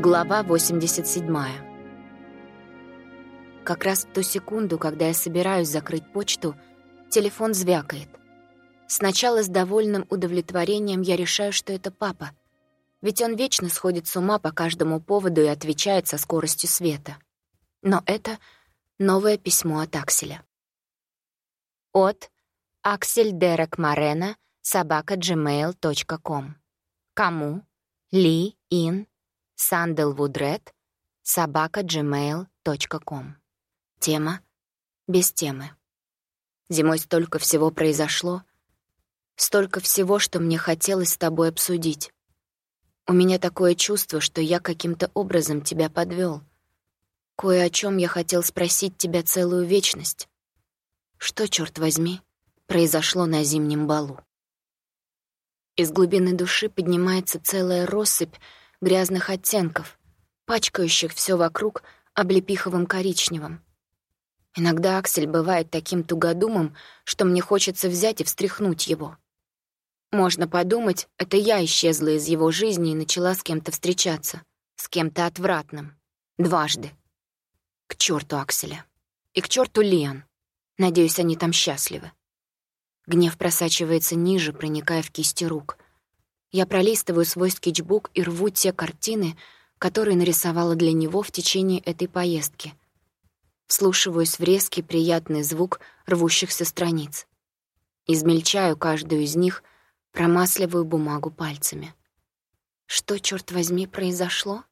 Глава 87. Как раз в ту секунду, когда я собираюсь закрыть почту, телефон звякает. Сначала с довольным удовлетворением я решаю, что это папа. Ведь он вечно сходит с ума по каждому поводу и отвечает со скоростью света. Но это новое письмо от Акселя. От Аксель Дерек Марена, собака gmail.com. Кому? Ли Ин sandelwoodred собака gmail.com. Тема без темы. Зимой столько всего произошло, столько всего, что мне хотелось с тобой обсудить. У меня такое чувство, что я каким-то образом тебя подвел. Кое о чем я хотел спросить тебя целую вечность. Что, черт возьми, произошло на зимнем балу? Из глубины души поднимается целая россыпь грязных оттенков, пачкающих все вокруг облепиховым коричневым. Иногда Аксель бывает таким тугодумом, что мне хочется взять и встряхнуть его. Можно подумать, это я исчезла из его жизни и начала с кем-то встречаться, с кем-то отвратным. Дважды. К черту Акселя. И к черту Лиан. Надеюсь, они там счастливы. Гнев просачивается ниже, проникая в кисти рук — я пролистываю свой скетчбук и рву те картины, которые нарисовала для него в течение этой поездки. Вслушиваюсь в резкий приятный звук рвущихся страниц. Измельчаю каждую из них, промасливаю бумагу пальцами. Что, черт возьми, произошло?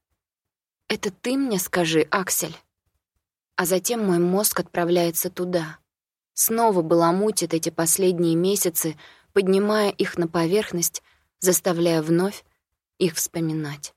Это ты мне скажи, Аксель. А затем мой мозг отправляется туда. Снова баламутит эти последние месяцы, поднимая их на поверхность, заставляя вновь их вспоминать.